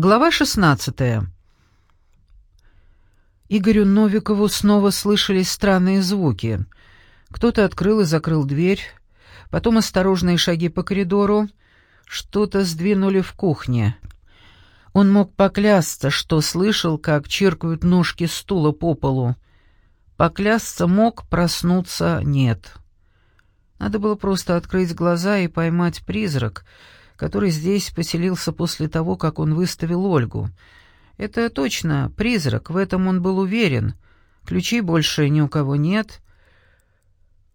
Глава 16. Игорю Новикову снова слышались странные звуки. Кто-то открыл и закрыл дверь, потом осторожные шаги по коридору, что-то сдвинули в кухне. Он мог поклясться, что слышал, как чиркают ножки стула по полу. Поклясться мог, проснуться нет. Надо было просто открыть глаза и поймать призрак — который здесь поселился после того, как он выставил Ольгу. Это точно призрак, в этом он был уверен. Ключей больше ни у кого нет.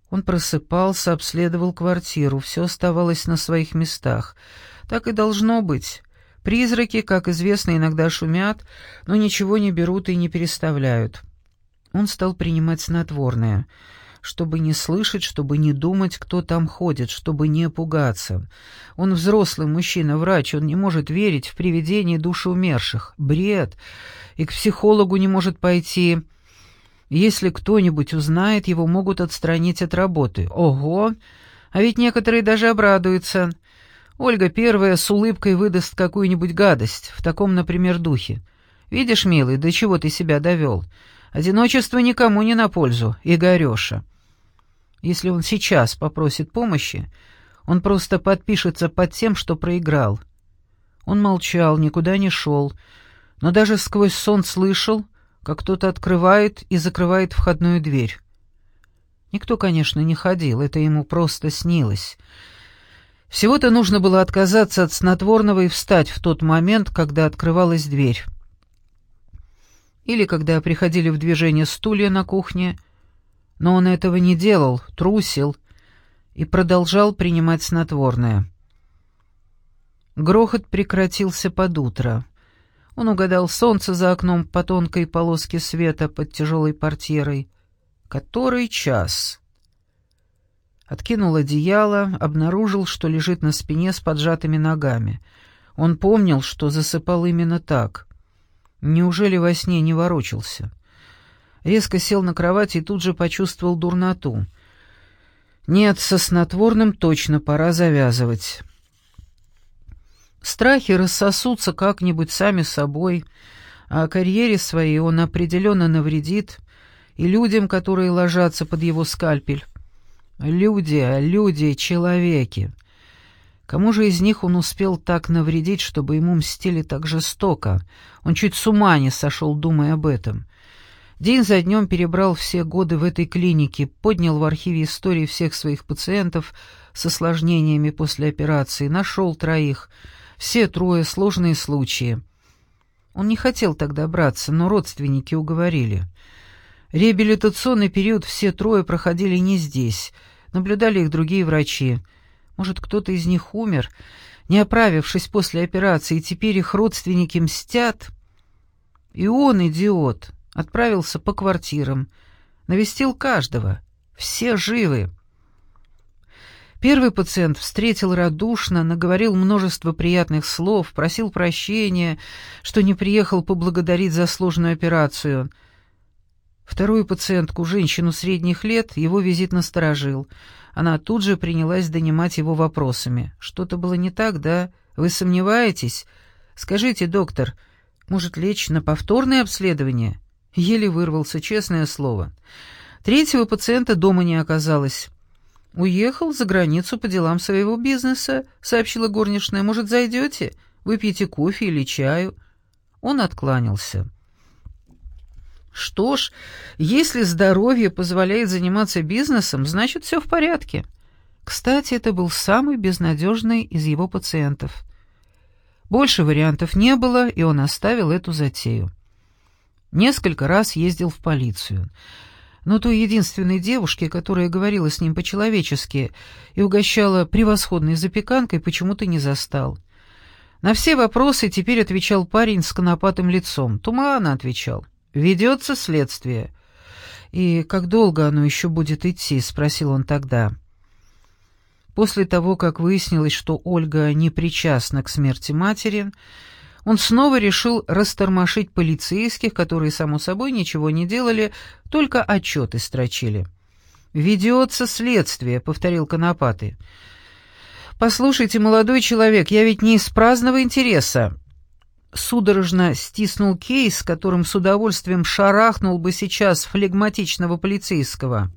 Он просыпался, обследовал квартиру, все оставалось на своих местах. Так и должно быть. Призраки, как известно, иногда шумят, но ничего не берут и не переставляют. Он стал принимать снотворное — чтобы не слышать, чтобы не думать, кто там ходит, чтобы не пугаться. Он взрослый мужчина, врач, он не может верить в привидение души умерших. Бред. И к психологу не может пойти. Если кто-нибудь узнает, его могут отстранить от работы. Ого! А ведь некоторые даже обрадуются. Ольга первая с улыбкой выдаст какую-нибудь гадость, в таком, например, духе. «Видишь, милый, до чего ты себя довел? Одиночество никому не на пользу, Игореша». Если он сейчас попросит помощи, он просто подпишется под тем, что проиграл. Он молчал, никуда не шел, но даже сквозь сон слышал, как кто-то открывает и закрывает входную дверь. Никто, конечно, не ходил, это ему просто снилось. Всего-то нужно было отказаться от снотворного и встать в тот момент, когда открывалась дверь. Или когда приходили в движение стулья на кухне — но он этого не делал, трусил и продолжал принимать снотворное. Грохот прекратился под утро. Он угадал солнце за окном по тонкой полоске света под тяжелой портьерой. Который час? Откинул одеяло, обнаружил, что лежит на спине с поджатыми ногами. Он помнил, что засыпал именно так. Неужели во сне не ворочался? — резко сел на кровати и тут же почувствовал дурноту. Нет, со снотворным точно пора завязывать. Страхи рассосутся как-нибудь сами собой, а карьере своей он определенно навредит и людям, которые ложатся под его скальпель. Люди, люди, человеки. Кому же из них он успел так навредить, чтобы ему мстили так жестоко? Он чуть с ума не сошел, думая об этом. День за днем перебрал все годы в этой клинике, поднял в архиве истории всех своих пациентов с осложнениями после операции, нашел троих, все трое сложные случаи. Он не хотел тогда браться, но родственники уговорили. Реабилитационный период все трое проходили не здесь, наблюдали их другие врачи. Может, кто-то из них умер, не оправившись после операции, и теперь их родственники мстят? И он, идиот, Отправился по квартирам. Навестил каждого. Все живы. Первый пациент встретил радушно, наговорил множество приятных слов, просил прощения, что не приехал поблагодарить за сложную операцию. Вторую пациентку, женщину средних лет, его визит насторожил. Она тут же принялась донимать его вопросами. «Что-то было не так, да? Вы сомневаетесь? Скажите, доктор, может лечь на повторное обследование?» Еле вырвался, честное слово. Третьего пациента дома не оказалось. «Уехал за границу по делам своего бизнеса», — сообщила горничная. «Может, зайдете? Выпьете кофе или чаю?» Он откланялся. «Что ж, если здоровье позволяет заниматься бизнесом, значит, все в порядке». Кстати, это был самый безнадежный из его пациентов. Больше вариантов не было, и он оставил эту затею. Несколько раз ездил в полицию. Но той единственной девушке, которая говорила с ним по-человечески и угощала превосходной запеканкой, почему-то не застал. На все вопросы теперь отвечал парень с конопатым лицом. Туманно отвечал. «Ведется следствие». «И как долго оно еще будет идти?» — спросил он тогда. После того, как выяснилось, что Ольга не причастна к смерти матери, он снова решил растормошить полицейских, которые, само собой, ничего не делали, только отчеты строчили. «Ведется следствие», — повторил Конопатый. «Послушайте, молодой человек, я ведь не из праздного интереса». судорожно стиснул кейс, которым с удовольствием шарахнул бы сейчас флегматичного полицейского.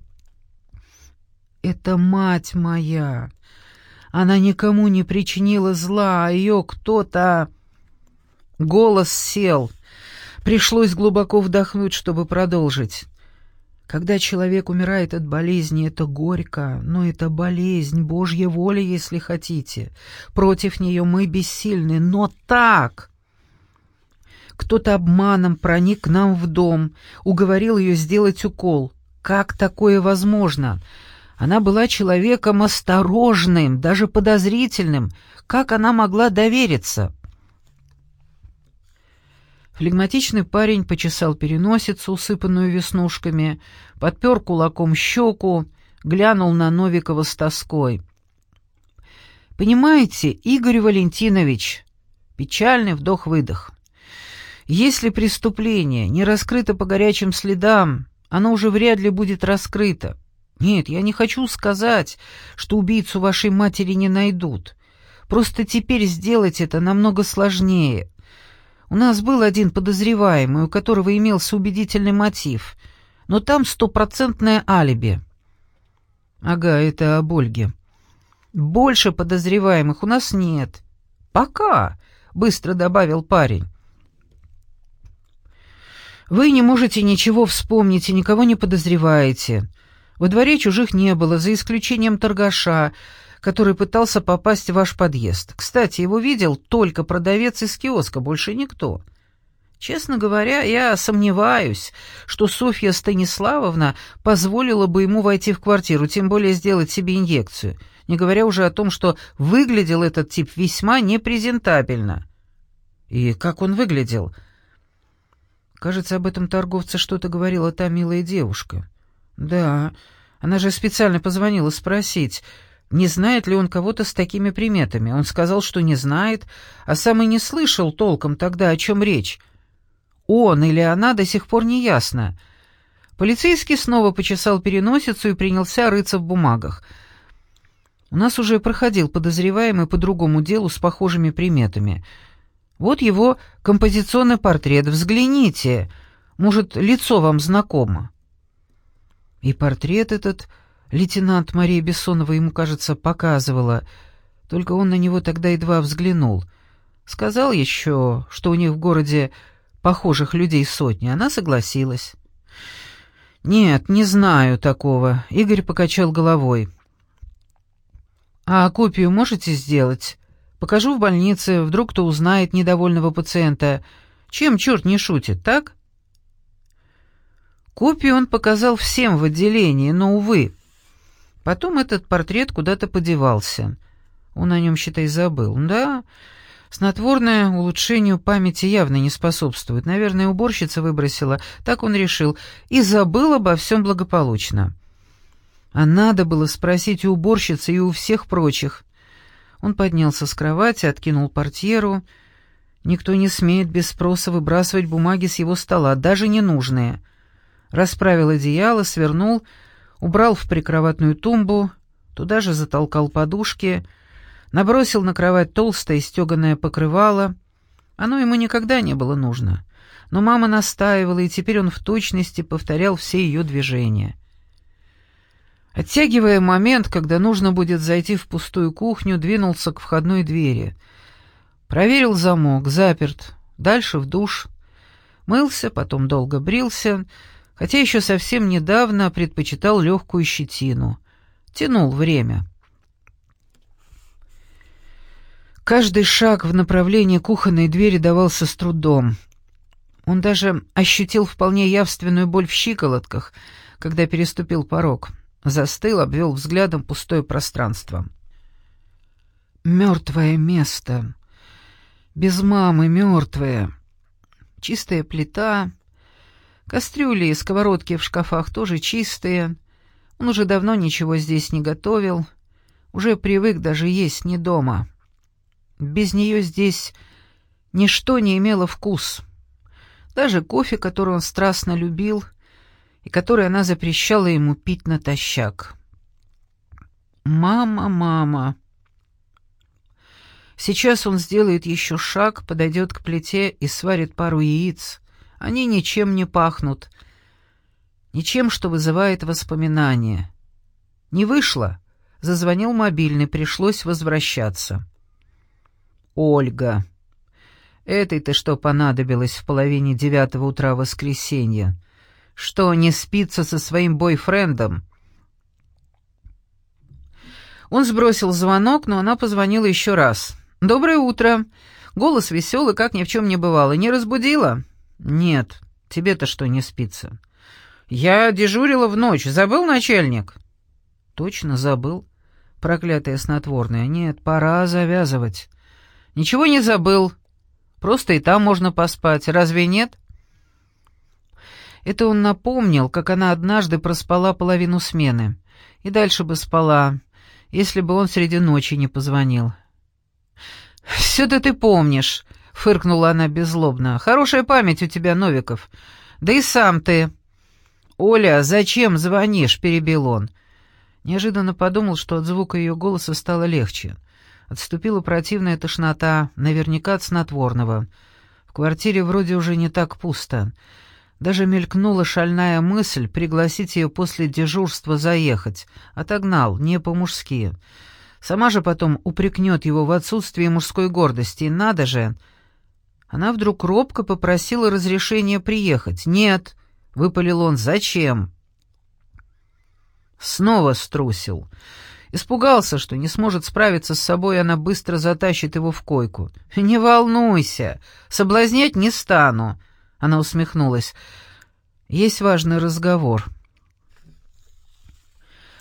«Это мать моя! Она никому не причинила зла, а ее кто-то...» Голос сел. Пришлось глубоко вдохнуть, чтобы продолжить. Когда человек умирает от болезни, это горько, но это болезнь, Божья воля, если хотите. Против нее мы бессильны, но так... Кто-то обманом проник к нам в дом, уговорил ее сделать укол. Как такое возможно? Она была человеком осторожным, даже подозрительным. Как она могла довериться? Флегматичный парень почесал переносицу, усыпанную веснушками, подпер кулаком щеку, глянул на Новикова с тоской. «Понимаете, Игорь Валентинович...» Печальный вдох-выдох. «Если преступление не раскрыто по горячим следам, оно уже вряд ли будет раскрыто. Нет, я не хочу сказать, что убийцу вашей матери не найдут. Просто теперь сделать это намного сложнее». У нас был один подозреваемый, у которого имелся убедительный мотив, но там стопроцентное алиби. Ага, это об Ольге. Больше подозреваемых у нас нет. Пока, быстро добавил парень. Вы не можете ничего вспомнить и никого не подозреваете. Во дворе чужих не было, за исключением торгаша, который пытался попасть в ваш подъезд. Кстати, его видел только продавец из киоска, больше никто. Честно говоря, я сомневаюсь, что Софья Станиславовна позволила бы ему войти в квартиру, тем более сделать себе инъекцию, не говоря уже о том, что выглядел этот тип весьма непрезентабельно. И как он выглядел? Кажется, об этом торговце что-то говорила та милая девушка. Да, она же специально позвонила спросить, не знает ли он кого-то с такими приметами. Он сказал, что не знает, а сам и не слышал толком тогда, о чем речь. Он или она до сих пор не ясно. Полицейский снова почесал переносицу и принялся рыться в бумагах. У нас уже проходил подозреваемый по другому делу с похожими приметами. Вот его композиционный портрет. Взгляните. Может, лицо вам знакомо. И портрет этот Лейтенант Мария Бессонова ему, кажется, показывала, только он на него тогда едва взглянул. Сказал еще, что у них в городе похожих людей сотни. Она согласилась. «Нет, не знаю такого», — Игорь покачал головой. «А копию можете сделать? Покажу в больнице, вдруг кто узнает недовольного пациента. Чем черт не шутит, так?» Копию он показал всем в отделении, но, увы, Потом этот портрет куда-то подевался. Он о нем, считай, забыл. Да, снотворное улучшению памяти явно не способствует. Наверное, уборщица выбросила, так он решил, и забыл обо всем благополучно. А надо было спросить у уборщицы и у всех прочих. Он поднялся с кровати, откинул портьеру. Никто не смеет без спроса выбрасывать бумаги с его стола, даже ненужные. Расправил одеяло, свернул убрал в прикроватную тумбу, туда же затолкал подушки, набросил на кровать толстое стеганое покрывало. Оно ему никогда не было нужно, но мама настаивала, и теперь он в точности повторял все ее движения. Оттягивая момент, когда нужно будет зайти в пустую кухню, двинулся к входной двери. Проверил замок, заперт, дальше в душ. Мылся, потом долго брился — хотя еще совсем недавно предпочитал легкую щетину. Тянул время. Каждый шаг в направлении кухонной двери давался с трудом. Он даже ощутил вполне явственную боль в щиколотках, когда переступил порог. Застыл, обвел взглядом пустое пространство. Мертвое место. Без мамы мертвое. Чистая плита, Кастрюли и сковородки в шкафах тоже чистые. Он уже давно ничего здесь не готовил. Уже привык даже есть не дома. Без нее здесь ничто не имело вкус. Даже кофе, который он страстно любил, и который она запрещала ему пить натощак. «Мама, мама!» Сейчас он сделает еще шаг, подойдет к плите и сварит пару яиц. Они ничем не пахнут. Ничем, что вызывает воспоминания. Не вышло. Зазвонил мобильный, пришлось возвращаться. Ольга. Этой-то что понадобилось в половине девятого утра воскресенья? Что, не спится со своим бойфрендом? Он сбросил звонок, но она позвонила еще раз. «Доброе утро!» Голос веселый, как ни в чем не бывало. «Не разбудила?» «Нет. Тебе-то что, не спится?» «Я дежурила в ночь. Забыл начальник?» «Точно забыл. Проклятое снотворное. Нет, пора завязывать». «Ничего не забыл. Просто и там можно поспать. Разве нет?» Это он напомнил, как она однажды проспала половину смены. И дальше бы спала, если бы он среди ночи не позвонил. «Все-то ты помнишь», — фыркнула она беззлобно. «Хорошая память у тебя, Новиков. Да и сам ты». «Оля, зачем звонишь?» — перебил он. Неожиданно подумал, что от звука ее голоса стало легче. Отступила противная тошнота, наверняка от снотворного. В квартире вроде уже не так пусто. Даже мелькнула шальная мысль пригласить ее после дежурства заехать. Отогнал, не по-мужски. Сама же потом упрекнет его в отсутствии мужской гордости. Надо же... Она вдруг робко попросила разрешения приехать. «Нет», — выпалил он, — «зачем?» Снова струсил. Испугался, что не сможет справиться с собой, она быстро затащит его в койку. «Не волнуйся, соблазнять не стану», — она усмехнулась. «Есть важный разговор».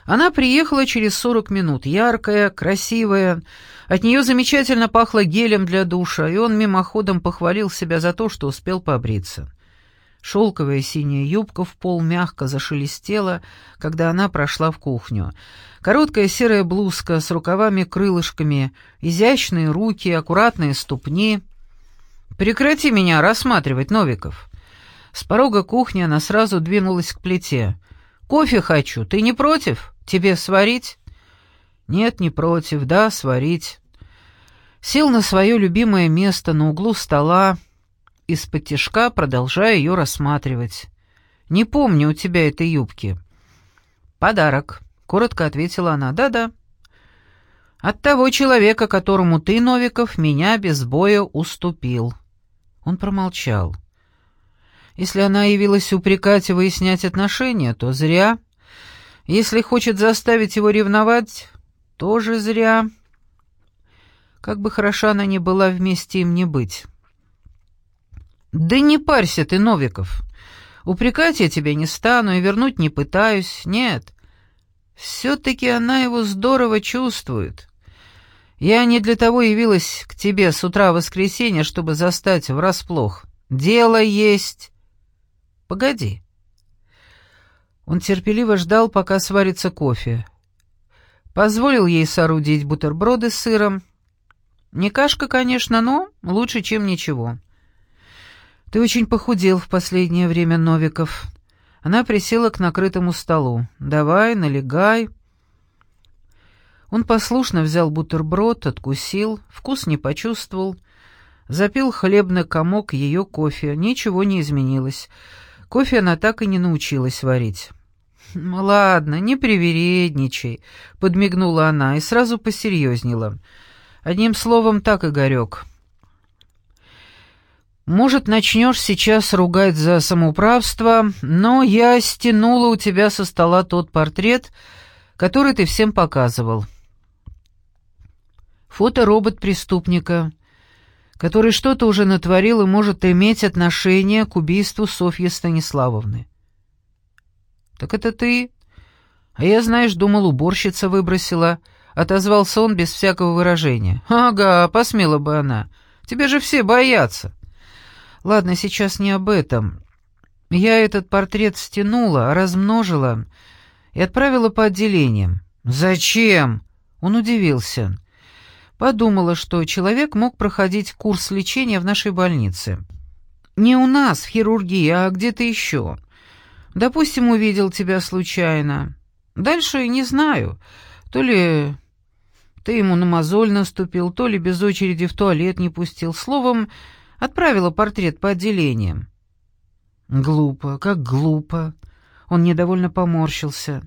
Она приехала через сорок минут, яркая, красивая. От нее замечательно пахло гелем для душа, и он мимоходом похвалил себя за то, что успел побриться. Шелковая синяя юбка в пол мягко зашелестела, когда она прошла в кухню. Короткая серая блузка с рукавами-крылышками, изящные руки, аккуратные ступни. «Прекрати меня рассматривать, Новиков!» С порога кухни она сразу двинулась к плите. «Кофе хочу, ты не против?» Тебе сварить?» «Нет, не против, да, сварить». Сел на свое любимое место на углу стола, из-под тишка продолжая ее рассматривать. «Не помню у тебя этой юбки». «Подарок», — коротко ответила она. «Да-да». «От того человека, которому ты, Новиков, меня без боя уступил». Он промолчал. Если она явилась упрекать и выяснять отношения, то зря. Если хочет заставить его ревновать, тоже зря. Как бы хороша она ни была, вместе им не быть. «Да не парься ты, Новиков. Упрекать я тебя не стану и вернуть не пытаюсь. Нет. Все-таки она его здорово чувствует. Я не для того явилась к тебе с утра воскресенья, чтобы застать врасплох. Дело есть. Погоди. Он терпеливо ждал, пока сварится кофе. Позволил ей соорудить бутерброды с сыром. Не кашка, конечно, но лучше, чем ничего. «Ты очень похудел в последнее время, Новиков». Она присела к накрытому столу. «Давай, налегай». Он послушно взял бутерброд, откусил, вкус не почувствовал, запил хлебный комок ее кофе. Ничего не изменилось. Кофе она так и не научилась варить. «Ладно, не привередничай», — подмигнула она и сразу посерьезнела. «Одним словом, так, Игорек. Может, начнешь сейчас ругать за самоуправство, но я стянула у тебя со стола тот портрет, который ты всем показывал. Фоторобот преступника, который что-то уже натворил и может иметь отношение к убийству Софьи Станиславовны. «Так это ты?» «А я, знаешь, думал, уборщица выбросила», — отозвался он без всякого выражения. «Ага, посмела бы она. Тебе же все боятся». «Ладно, сейчас не об этом. Я этот портрет стянула, размножила и отправила по отделениям». «Зачем?» — он удивился. Подумала, что человек мог проходить курс лечения в нашей больнице. Не у нас, в хирургии, а где-то еще. Допустим, увидел тебя случайно. Дальше не знаю. То ли Ты ему на мозоль наступил, то ли без очереди в туалет не пустил. Словом, отправила портрет по отделениям. Глупо, как глупо. Он недовольно поморщился.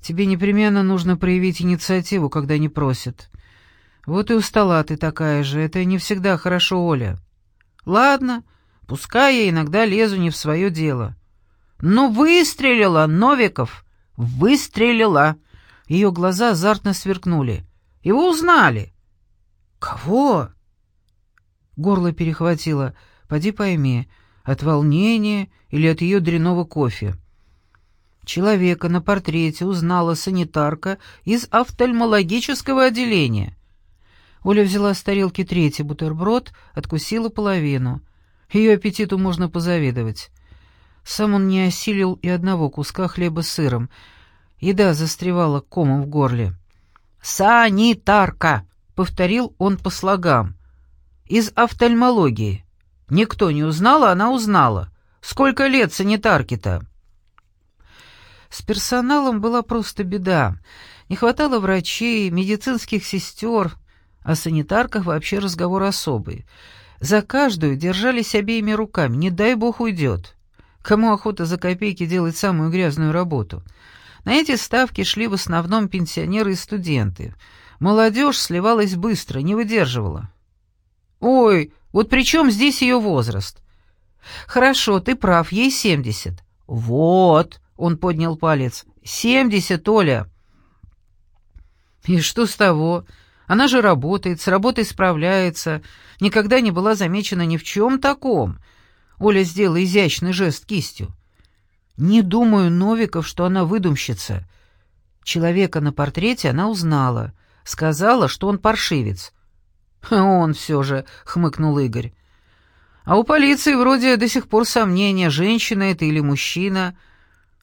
Тебе непременно нужно проявить инициативу, когда не просят. Вот и устала ты такая же. Это не всегда хорошо, Оля. Ладно, пускай я иногда лезу не в свое дело. Но выстрелила, Новиков, выстрелила. Ее глаза азартно сверкнули. Его узнали. Кого? Горло перехватило. Поди пойми, от волнения или от ее дряного кофе. Человека на портрете узнала санитарка из офтальмологического отделения. Оля взяла с тарелки третий бутерброд, откусила половину. Ее аппетиту можно позавидовать. Сам он не осилил и одного куска хлеба с сыром. Еда застревала комом в горле. «Санитарка!» — повторил он по слогам. «Из офтальмологии. Никто не узнал, а она узнала. Сколько лет санитарке-то?» С персоналом была просто беда. Не хватало врачей, медицинских сестер. О санитарках вообще разговор особый. За каждую держались обеими руками, не дай бог уйдет. Кому охота за копейки делать самую грязную работу? На эти ставки шли в основном пенсионеры и студенты. Молодежь сливалась быстро, не выдерживала. «Ой, вот при чем здесь ее возраст?» «Хорошо, ты прав, ей семьдесят». «Вот», — он поднял палец, — «семьдесят, Оля». «И что с того? Она же работает, с работой справляется, никогда не была замечена ни в чем таком». Оля сделала изящный жест кистью. Не думаю, Новиков, что она выдумщица. Человека на портрете она узнала. Сказала, что он паршивец. Он все же, хмыкнул Игорь. А у полиции вроде до сих пор сомнения, женщина это или мужчина.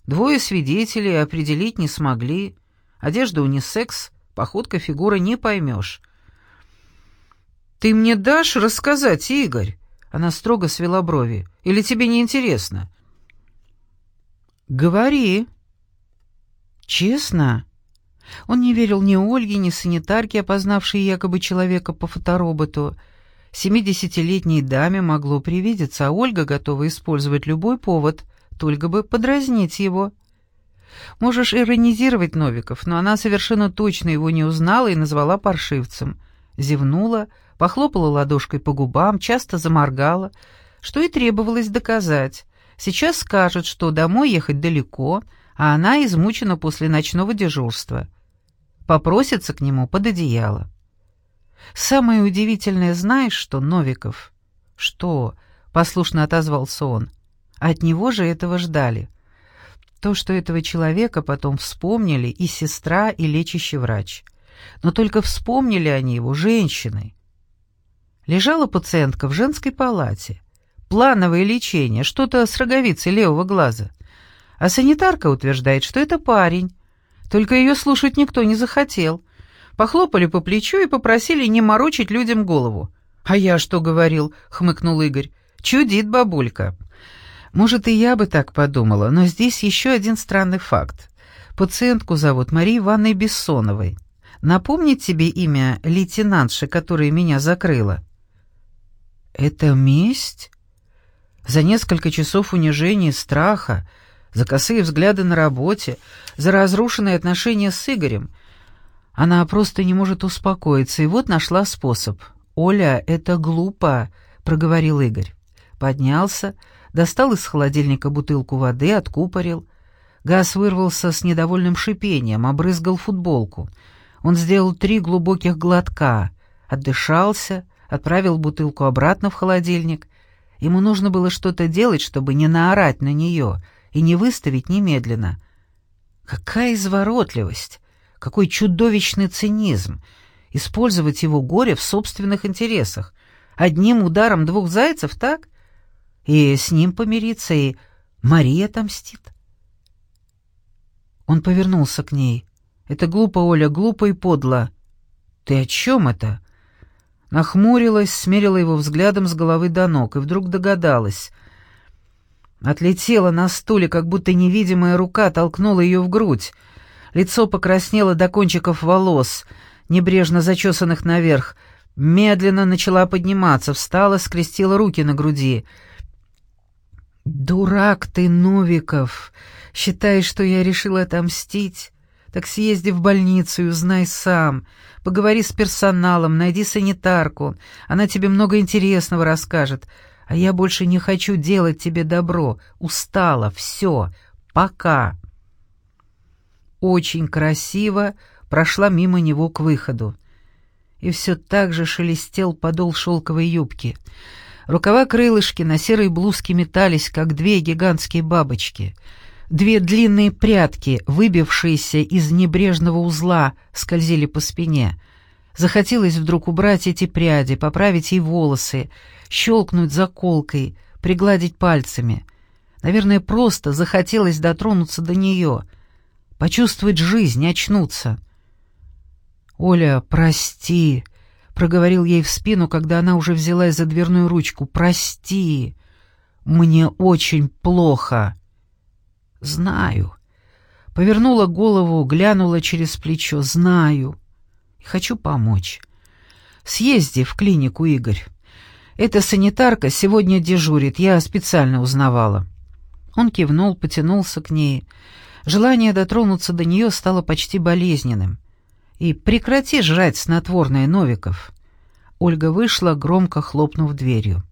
Двое свидетелей определить не смогли. Одежда унисекс, походка фигура не поймешь. «Ты мне дашь рассказать, Игорь?» Она строго свела брови. «Или тебе не интересно? «Говори». «Честно?» Он не верил ни Ольге, ни санитарке, опознавшей якобы человека по фотороботу. Семидесятилетней даме могло привидеться, а Ольга готова использовать любой повод, только бы подразнить его. Можешь иронизировать Новиков, но она совершенно точно его не узнала и назвала паршивцем. Зевнула, похлопала ладошкой по губам, часто заморгала, что и требовалось доказать. Сейчас скажет, что домой ехать далеко, а она измучена после ночного дежурства. Попросится к нему под одеяло. «Самое удивительное, знаешь что, Новиков?» «Что?» — послушно отозвался он. «От него же этого ждали. То, что этого человека потом вспомнили и сестра, и лечащий врач. Но только вспомнили они его женщиной. Лежала пациентка в женской палате. Плановое лечение, что-то с роговицей левого глаза. А санитарка утверждает, что это парень. Только ее слушать никто не захотел. Похлопали по плечу и попросили не морочить людям голову. «А я что говорил?» — хмыкнул Игорь. «Чудит бабулька». «Может, и я бы так подумала, но здесь еще один странный факт. Пациентку зовут Мария Ивановной Бессоновой. Напомнить тебе имя лейтенантши, которая меня закрыла?» «Это месть?» За несколько часов унижения и страха, за косые взгляды на работе, за разрушенные отношения с Игорем. Она просто не может успокоиться, и вот нашла способ. «Оля, это глупо», — проговорил Игорь. Поднялся, достал из холодильника бутылку воды, откупорил. Газ вырвался с недовольным шипением, обрызгал футболку. Он сделал три глубоких глотка, отдышался, отправил бутылку обратно в холодильник Ему нужно было что-то делать, чтобы не наорать на нее и не выставить немедленно. Какая изворотливость! Какой чудовищный цинизм! Использовать его горе в собственных интересах. Одним ударом двух зайцев, так? И с ним помириться, и Мария отомстит. Он повернулся к ней. «Это глупо, Оля, глупо и подло». «Ты о чем это?» Нахмурилась, смерила его взглядом с головы до ног и вдруг догадалась. Отлетела на стуле, как будто невидимая рука толкнула ее в грудь. Лицо покраснело до кончиков волос. небрежно зачесанных наверх, медленно начала подниматься, встала, скрестила руки на груди. «Дурак ты, Новиков! Считаешь, что я решила отомстить? Так съезди в больницу и узнай сам. Поговори с персоналом, найди санитарку. Она тебе много интересного расскажет. А я больше не хочу делать тебе добро. Устала, все. Пока». Очень красиво прошла мимо него к выходу. И все так же шелестел подол шелковой юбки — Рукава крылышки на серой блузке метались, как две гигантские бабочки. Две длинные прядки, выбившиеся из небрежного узла, скользили по спине. Захотелось вдруг убрать эти пряди, поправить ей волосы, щелкнуть заколкой, пригладить пальцами. Наверное, просто захотелось дотронуться до нее, почувствовать жизнь, очнуться. «Оля, прости», — проговорил ей в спину, когда она уже взялась за дверную ручку. «Прости, мне очень плохо». «Знаю». Повернула голову, глянула через плечо. «Знаю. Хочу помочь. Съезди в клинику, Игорь. Эта санитарка сегодня дежурит, я специально узнавала». Он кивнул, потянулся к ней. Желание дотронуться до нее стало почти болезненным. И прекрати жрать снотворное, Новиков. Ольга вышла, громко хлопнув дверью.